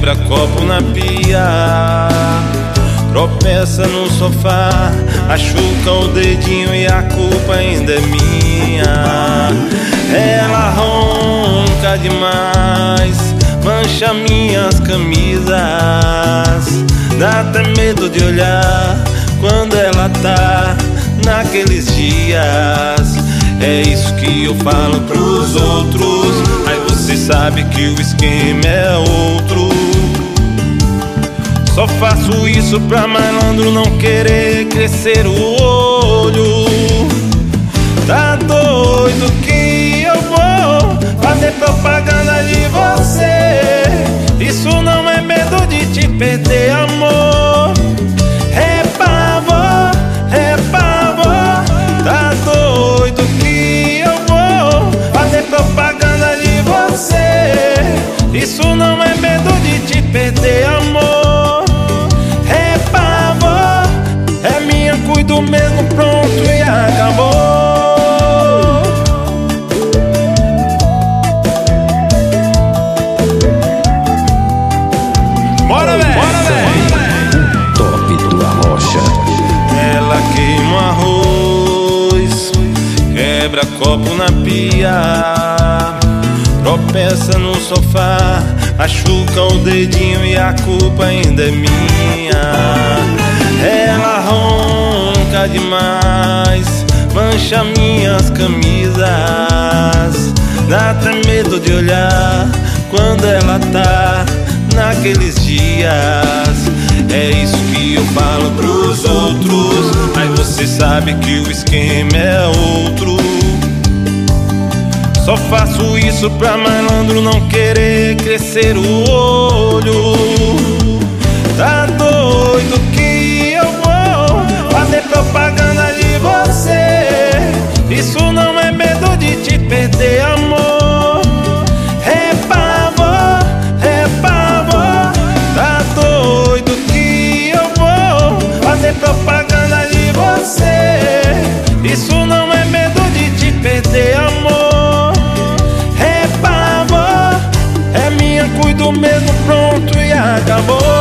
quebra copo na pia. Tropeça no sofá, machuca o dedinho e a culpa ainda é minha. Ela ronca demais, mancha minhas camisas. Dá até medo de olhar quando ela tá naqueles dias. É isso que eu falo pros outros. Aí você sabe que o esquema é outro. Só faço isso pra malandro não querer crescer o olho. Minha, cuido mesmo, pronto e acabou. Bora, velho! Bora, velho! Top do Arrocha. Ela queima arroz, quebra copo na pia, tropeça no sofá, machuca o dedinho e a culpa ainda é minha. Ronca demais, mancha minhas camisas, dá até medo de olhar quando ela tá naqueles dias. É isso que eu falo pros outros. Mas você sabe que o esquema é outro. Só faço isso pra malandro não querer crescer o olho. mesmo pronto e acabou.